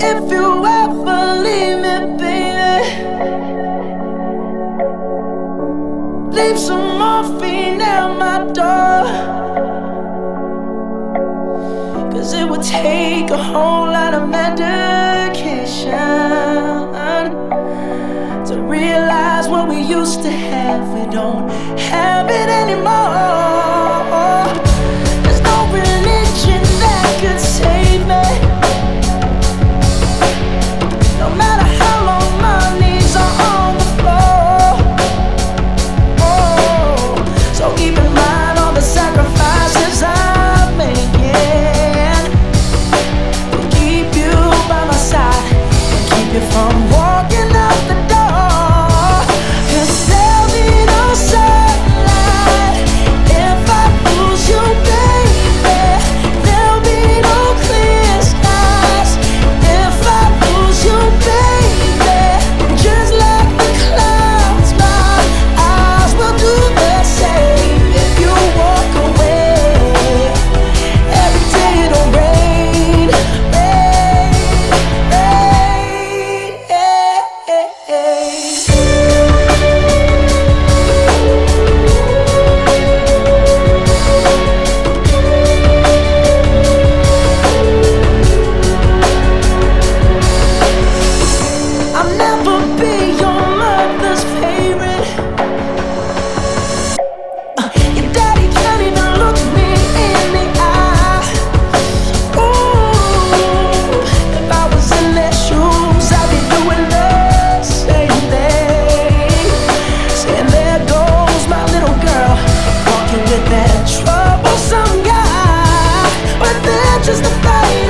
If you ever leave me, baby, leave some morphine at my door. Cause it would take a whole lot of medication to realize what we used to have. We don't have it anymore. you from just a fight.